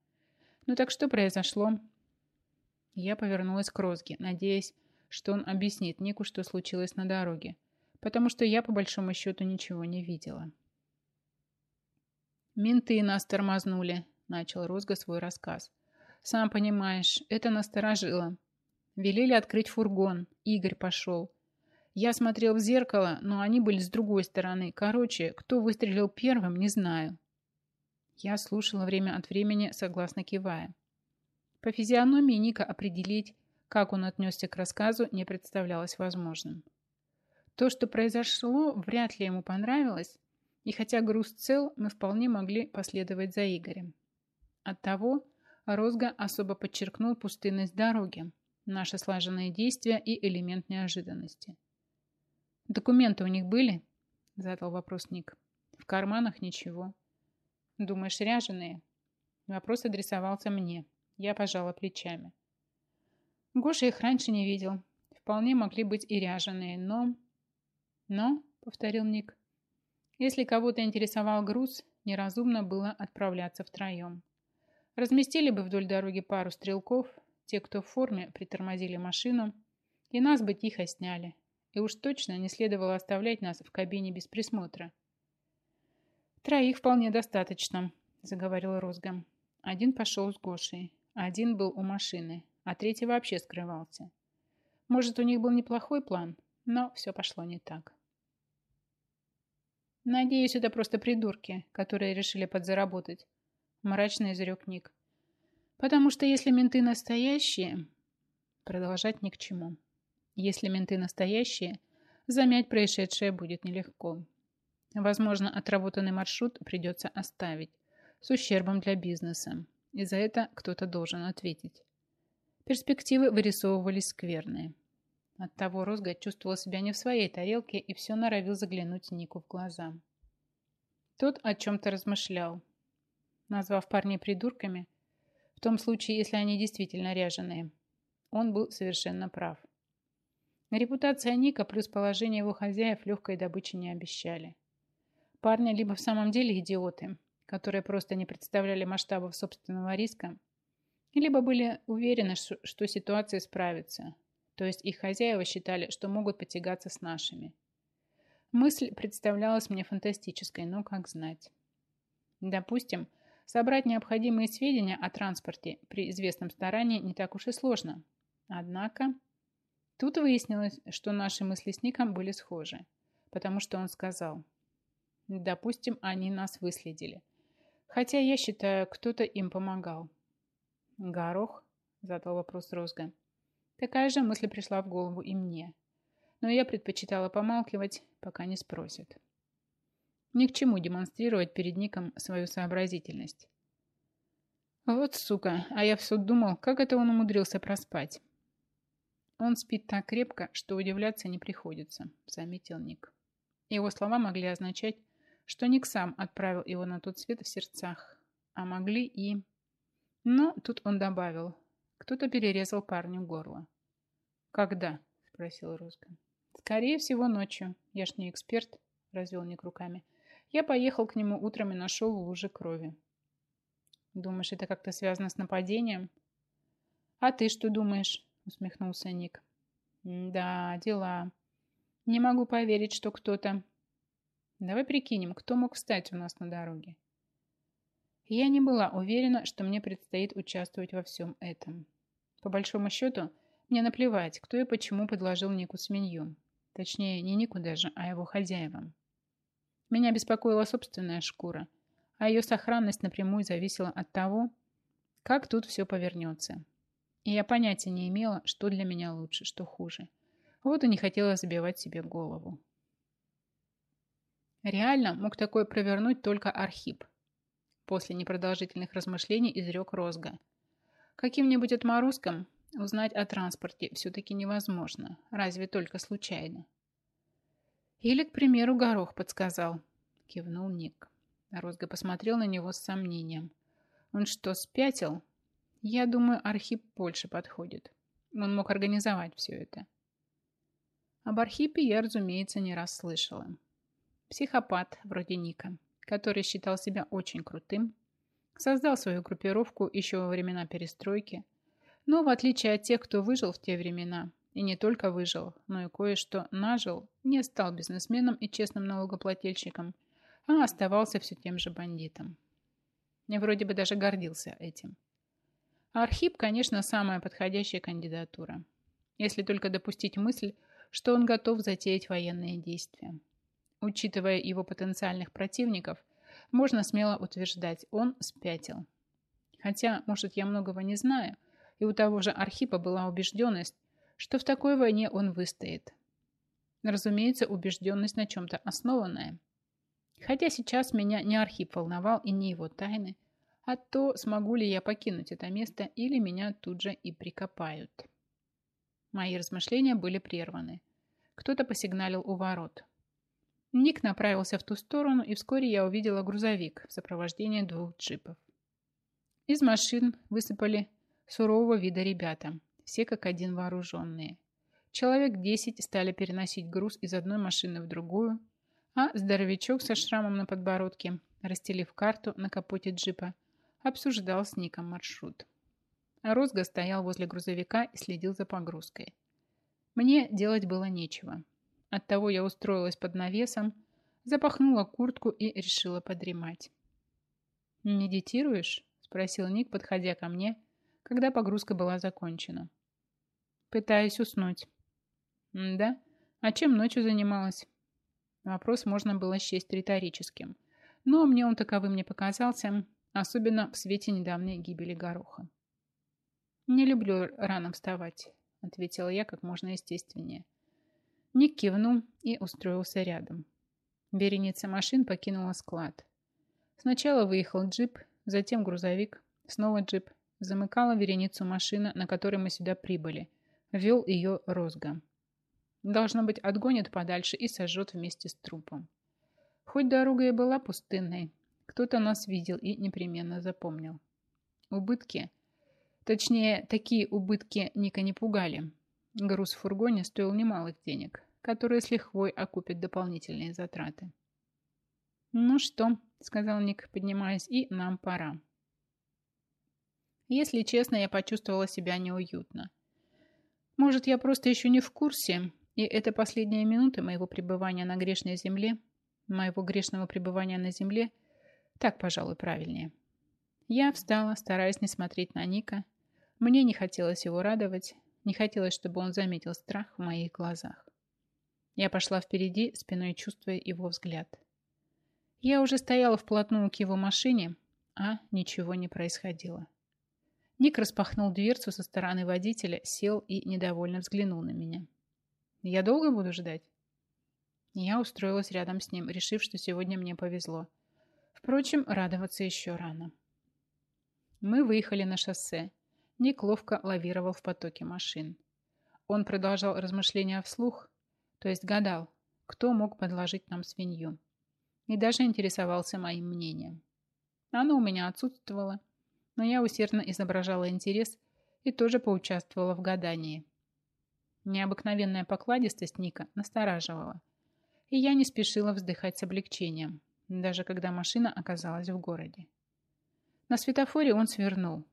A: Ну так что произошло? Я повернулась к Розге, надеясь, что он объяснит Нику, что случилось на дороге, потому что я, по большому счету, ничего не видела. «Менты нас тормознули», — начал Розга свой рассказ. «Сам понимаешь, это насторожило. Велели открыть фургон. Игорь пошел. Я смотрел в зеркало, но они были с другой стороны. Короче, кто выстрелил первым, не знаю». Я слушала время от времени, согласно кивая. По физиономии Ника определить, как он отнесся к рассказу, не представлялось возможным. То, что произошло, вряд ли ему понравилось, и хотя груз цел, мы вполне могли последовать за Игорем. Оттого Розга особо подчеркнул пустынность дороги, наши слаженные действия и элемент неожиданности. «Документы у них были?» – задал вопрос Ник. «В карманах ничего». «Думаешь, ряженые?» Вопрос адресовался мне. Я пожала плечами. Гоша их раньше не видел. Вполне могли быть и ряженые, но... «Но?» – повторил Ник. Если кого-то интересовал груз, неразумно было отправляться втроем. Разместили бы вдоль дороги пару стрелков, те, кто в форме, притормозили машину, и нас бы тихо сняли. И уж точно не следовало оставлять нас в кабине без присмотра. «Троих вполне достаточно», – заговорил Розга. Один пошел с Гошей, один был у машины, а третий вообще скрывался. Может, у них был неплохой план, но все пошло не так. Надеюсь, это просто придурки, которые решили подзаработать. Мрачно изрек Ник. Потому что если менты настоящие... Продолжать ни к чему. Если менты настоящие, замять происшедшее будет нелегко. Возможно, отработанный маршрут придется оставить с ущербом для бизнеса, и за это кто-то должен ответить. Перспективы вырисовывались скверные. Оттого Розга чувствовал себя не в своей тарелке и все норовил заглянуть Нику в глаза. Тот о чем-то размышлял, назвав парней придурками, в том случае, если они действительно ряженые. Он был совершенно прав. Репутация Ника плюс положение его хозяев легкой добычи не обещали. Парни либо в самом деле идиоты, которые просто не представляли масштабов собственного риска, либо были уверены, что ситуация справится, то есть их хозяева считали, что могут потягаться с нашими. Мысль представлялась мне фантастической, но как знать. Допустим, собрать необходимые сведения о транспорте при известном старании не так уж и сложно. Однако, тут выяснилось, что наши мысли с Ником были схожи, потому что он сказал, допустим, они нас выследили. Хотя я считаю, кто-то им помогал. Горох? Задал вопрос Розга. Такая же мысль пришла в голову и мне. Но я предпочитала помалкивать, пока не спросят. Ни к чему демонстрировать перед Ником свою сообразительность. Вот сука, а я в суд думал, как это он умудрился проспать. Он спит так крепко, что удивляться не приходится, заметил Ник. Его слова могли означать, что Ник сам отправил его на тот свет в сердцах, а могли и... Но тут он добавил, кто-то перерезал парню горло. «Когда?» – спросил Розга. «Скорее всего, ночью. Я ж не эксперт», – развел Ник руками. «Я поехал к нему утром и нашел лужи крови». «Думаешь, это как-то связано с нападением?» «А ты что думаешь?» – усмехнулся Ник. «Да, дела. Не могу поверить, что кто-то...» «Давай прикинем, кто мог встать у нас на дороге?» Я не была уверена, что мне предстоит участвовать во всем этом. По большому счету, мне наплевать, кто и почему предложил Нику свинью. Точнее, не Нику даже, а его хозяевам. Меня беспокоила собственная шкура, а ее сохранность напрямую зависела от того, как тут все повернется. И я понятия не имела, что для меня лучше, что хуже. Вот и не хотела забивать себе голову. Реально мог такое провернуть только Архип. После непродолжительных размышлений изрек Розга. Каким-нибудь отморозком узнать о транспорте все-таки невозможно, разве только случайно. Или, к примеру, Горох подсказал, кивнул Ник. Розга посмотрел на него с сомнением. Он что, спятил? Я думаю, Архип больше подходит. Он мог организовать все это. Об Архипе я, разумеется, не раз слышала. Психопат вроде Ника, который считал себя очень крутым, создал свою группировку еще во времена перестройки, но в отличие от тех, кто выжил в те времена, и не только выжил, но и кое-что нажил, не стал бизнесменом и честным налогоплательщиком, а оставался все тем же бандитом. Я вроде бы даже гордился этим. Архип, конечно, самая подходящая кандидатура, если только допустить мысль, что он готов затеять военные действия. Учитывая его потенциальных противников, можно смело утверждать, он спятил. Хотя, может, я многого не знаю, и у того же Архипа была убежденность, что в такой войне он выстоит. Разумеется, убежденность на чем-то основанная. Хотя сейчас меня не Архип волновал и не его тайны, а то, смогу ли я покинуть это место или меня тут же и прикопают. Мои размышления были прерваны. Кто-то посигналил у ворот. Ник направился в ту сторону, и вскоре я увидела грузовик в сопровождении двух джипов. Из машин высыпали сурового вида ребята, все как один вооруженные. Человек десять стали переносить груз из одной машины в другую, а здоровячок со шрамом на подбородке, расстелив карту на капоте джипа, обсуждал с Ником маршрут. Розга стоял возле грузовика и следил за погрузкой. Мне делать было нечего. Оттого я устроилась под навесом, запахнула куртку и решила подремать. «Медитируешь?» – спросил Ник, подходя ко мне, когда погрузка была закончена. «Пытаюсь уснуть». «Да? А чем ночью занималась?» Вопрос можно было счесть риторическим, но мне он таковым не показался, особенно в свете недавней гибели гороха. «Не люблю рано вставать», — ответила я как можно естественнее. Ник кивнул и устроился рядом. Вереница машин покинула склад. Сначала выехал джип, затем грузовик, снова джип. Замыкала вереницу машина, на которой мы сюда прибыли. Вел ее Розга. Должно быть, отгонит подальше и сожжет вместе с трупом. Хоть дорога и была пустынной, кто-то нас видел и непременно запомнил. Убытки – Точнее, такие убытки Ника не пугали. Груз в фургоне стоил немалых денег, которые с лихвой окупят дополнительные затраты. «Ну что», — сказал Ник, поднимаясь, — «и нам пора». Если честно, я почувствовала себя неуютно. Может, я просто еще не в курсе, и это последние минуты моего пребывания на грешной земле, моего грешного пребывания на земле, так, пожалуй, правильнее. Я встала, стараясь не смотреть на Ника, мне не хотелось его радовать, не хотелось, чтобы он заметил страх в моих глазах. Я пошла впереди, спиной чувствуя его взгляд. Я уже стояла вплотную к его машине, а ничего не происходило. Ник распахнул дверцу со стороны водителя, сел и недовольно взглянул на меня. «Я долго буду ждать?» Я устроилась рядом с ним, решив, что сегодня мне повезло. Впрочем, радоваться еще рано. Мы выехали на шоссе. Ник ловко лавировал в потоке машин. Он продолжал размышления вслух, то есть гадал, кто мог подложить нам свинью. И даже интересовался моим мнением. Оно у меня отсутствовало, но я усердно изображала интерес и тоже поучаствовала в гадании. Необыкновенная покладистость Ника настораживала, и я не спешила вздыхать с облегчением, даже когда машина оказалась в городе. На светофоре он свернул,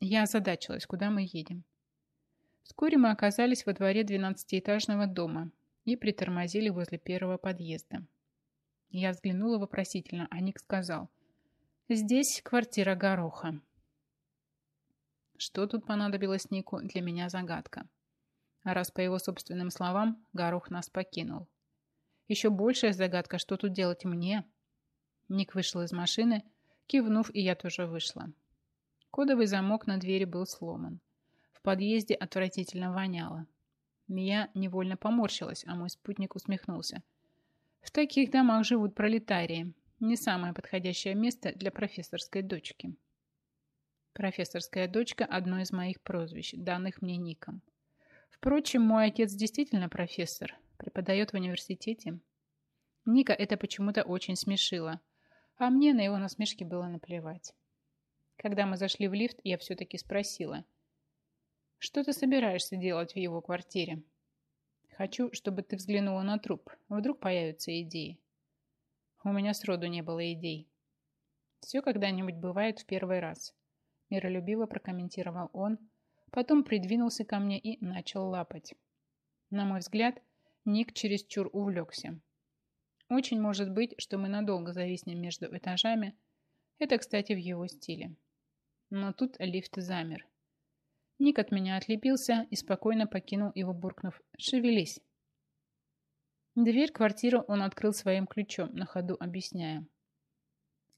A: я озадачилась, куда мы едем. Вскоре мы оказались во дворе двенадцатиэтажного дома и притормозили возле первого подъезда. Я взглянула вопросительно, а Ник сказал, «Здесь квартира Гороха». Что тут понадобилось Нику, для меня загадка. А раз по его собственным словам, Горох нас покинул. Еще большая загадка, что тут делать мне. Ник вышел из машины, кивнув, и я тоже вышла. Кодовый замок на двери был сломан. В подъезде отвратительно воняло. Мия невольно поморщилась, а мой спутник усмехнулся. В таких домах живут пролетарии. Не самое подходящее место для профессорской дочки. Профессорская дочка – одно из моих прозвищ, данных мне ником. Впрочем, мой отец действительно профессор, преподает в университете. Ника это почему-то очень смешило, а мне на его насмешки было наплевать. Когда мы зашли в лифт, я все-таки спросила, «Что ты собираешься делать в его квартире?» «Хочу, чтобы ты взглянула на труп. Вдруг появятся идеи». У меня сроду не было идей. Все когда-нибудь бывает в первый раз. Миролюбиво прокомментировал он, потом придвинулся ко мне и начал лапать. На мой взгляд, Ник чересчур увлекся. Очень может быть, что мы надолго зависнем между этажами. Это, кстати, в его стиле. Но тут лифт замер. Ник от меня отлепился и спокойно покинул его, буркнув «Шевелись». Дверь квартиры он открыл своим ключом, на ходу объясняя.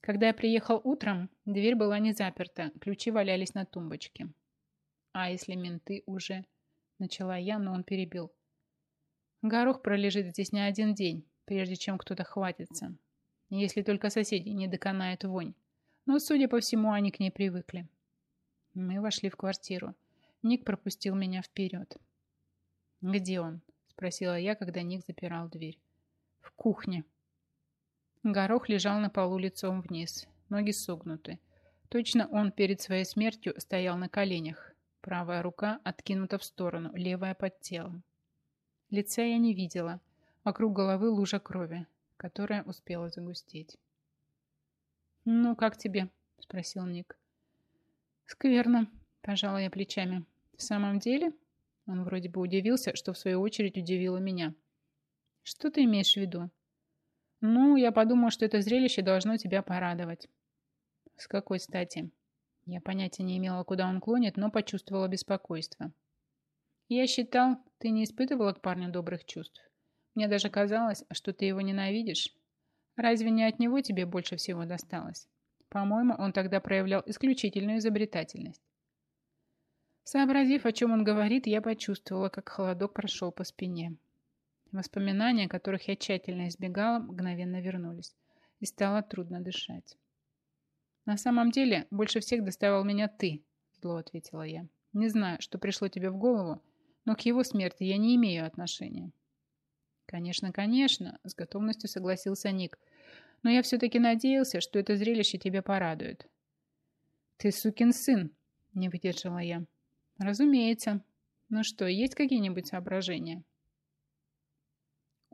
A: Когда я приехал утром, дверь была не заперта, ключи валялись на тумбочке. А если менты уже... Начала я, но он перебил. Горох пролежит здесь не один день, прежде чем кто-то хватится. Если только соседи не доконают вонь. Но, судя по всему, они к ней привыкли. Мы вошли в квартиру. Ник пропустил меня вперед. «Где он?» – спросила я, когда Ник запирал дверь. «В кухне», Горох лежал на полу лицом вниз, ноги согнуты. Точно он перед своей смертью стоял на коленях. Правая рука откинута в сторону, левая под телом. Лица я не видела. Вокруг головы лужа крови, которая успела загустеть. «Ну, как тебе?» – спросил Ник. «Скверно», – пожала я плечами. «В самом деле?» Он вроде бы удивился, что в свою очередь удивило меня. «Что ты имеешь в виду?» Ну, я подумал, что это зрелище должно тебя порадовать. С какой стати? Я понятия не имела, куда он клонит, но почувствовала беспокойство. Я считал, ты не испытывала к парню добрых чувств. Мне даже казалось, что ты его ненавидишь. Разве не от него тебе больше всего досталось? По-моему, он тогда проявлял исключительную изобретательность. Сообразив, о чем он говорит, я почувствовала, как холодок прошел по спине. Воспоминания, которых я тщательно избегала, мгновенно вернулись, и стало трудно дышать. «На самом деле, больше всех доставал меня ты», – зло ответила я. «Не знаю, что пришло тебе в голову, но к его смерти я не имею отношения». «Конечно, конечно», – с готовностью согласился Ник. «Но я все-таки надеялся, что это зрелище тебя порадует». «Ты сукин сын», – не выдержала я. «Разумеется. Ну что, есть какие-нибудь соображения?»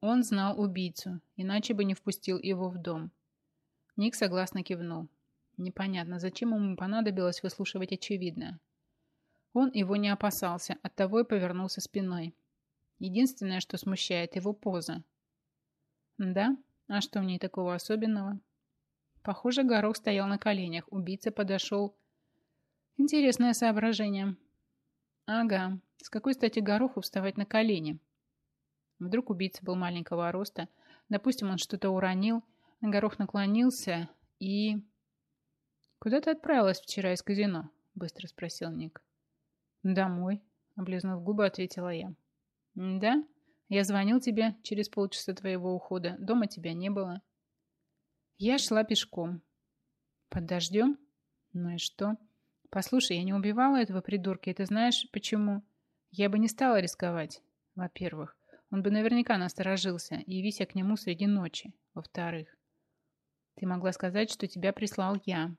A: Он знал убийцу, иначе бы не впустил его в дом. Ник согласно кивнул. Непонятно, зачем ему понадобилось выслушивать очевидное. Он его не опасался, оттого и повернулся спиной. Единственное, что смущает его поза. Да? А что в ней такого особенного? Похоже, Горох стоял на коленях. Убийца подошел. Интересное соображение. Ага. С какой стати Гороху вставать на колени? Вдруг убийца был маленького роста. Допустим, он что-то уронил. Горох наклонился и... «Куда ты отправилась вчера из казино?» Быстро спросил Ник. «Домой», облизнув губы, ответила я. «Да? Я звонил тебе через полчаса твоего ухода. Дома тебя не было». Я шла пешком. «Под дождем? Ну и что?» «Послушай, я не убивала этого придурка, и ты знаешь, почему?» «Я бы не стала рисковать, во-первых. Он бы наверняка насторожился, явись я к нему среди ночи. Во-вторых, ты могла сказать, что тебя прислал я.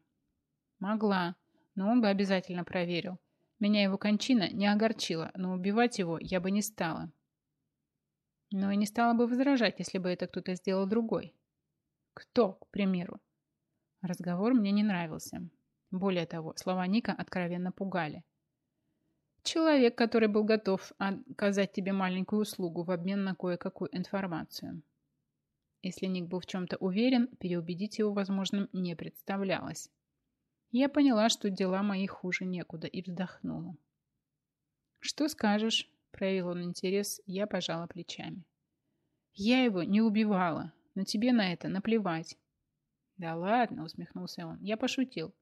A: Могла, но он бы обязательно проверил. Меня его кончина не огорчила, но убивать его я бы не стала. Но и не стала бы возражать, если бы это кто-то сделал другой. Кто, к примеру? Разговор мне не нравился. Более того, слова Ника откровенно пугали. Человек, который был готов оказать тебе маленькую услугу в обмен на кое-какую информацию. Если Ник был в чем-то уверен, переубедить его возможным не представлялось. Я поняла, что дела мои хуже некуда, и вздохнула. «Что скажешь?» – проявил он интерес, я пожала плечами. «Я его не убивала, но тебе на это наплевать». «Да ладно», – усмехнулся он, – «я пошутил».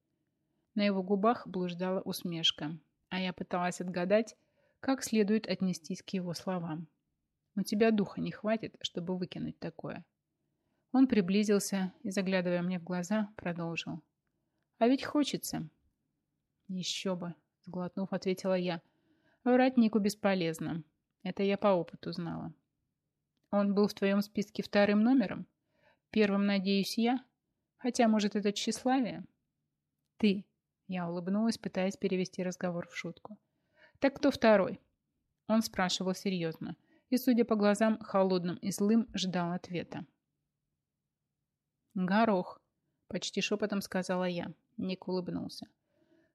A: На его губах блуждала усмешка а я пыталась отгадать, как следует отнестись к его словам. У тебя духа не хватит, чтобы выкинуть такое. Он приблизился и, заглядывая мне в глаза, продолжил. «А ведь хочется». «Еще бы», — сглотнув, ответила я. «Врать Нику бесполезно. Это я по опыту знала». «Он был в твоем списке вторым номером? Первым, надеюсь, я? Хотя, может, это тщеславие?» «Ты», — я улыбнулась, пытаясь перевести разговор в шутку. «Так кто второй?» Он спрашивал серьезно и, судя по глазам, холодным и злым, ждал ответа. «Горох», — почти шепотом сказала я. Ник улыбнулся.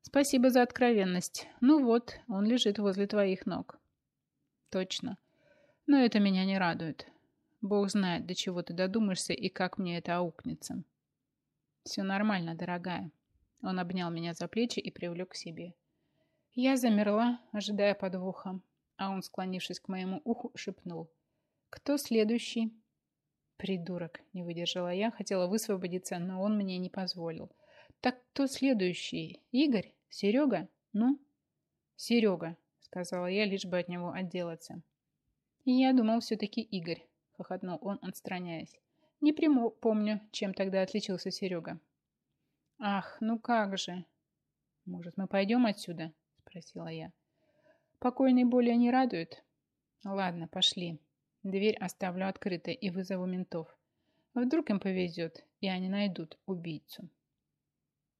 A: «Спасибо за откровенность. Ну вот, он лежит возле твоих ног». «Точно. Но это меня не радует. Бог знает, до чего ты додумаешься и как мне это аукнется». «Все нормально, дорогая». Он обнял меня за плечи и привлек к себе. Я замерла, ожидая подвоха, а он, склонившись к моему уху, шепнул. «Кто следующий?» Придурок, не выдержала я, хотела высвободиться, но он мне не позволил. Так кто следующий? Игорь? Серега? Ну? Серега, сказала я, лишь бы от него отделаться. И я думал все-таки Игорь, хохотнул он, отстраняясь. Не приму, помню, чем тогда отличился Серега. Ах, ну как же. Может, мы пойдем отсюда? Спросила я. Покойный более не радует? Ладно, пошли. Дверь оставлю открытой и вызову ментов. Вдруг им повезет, и они найдут убийцу.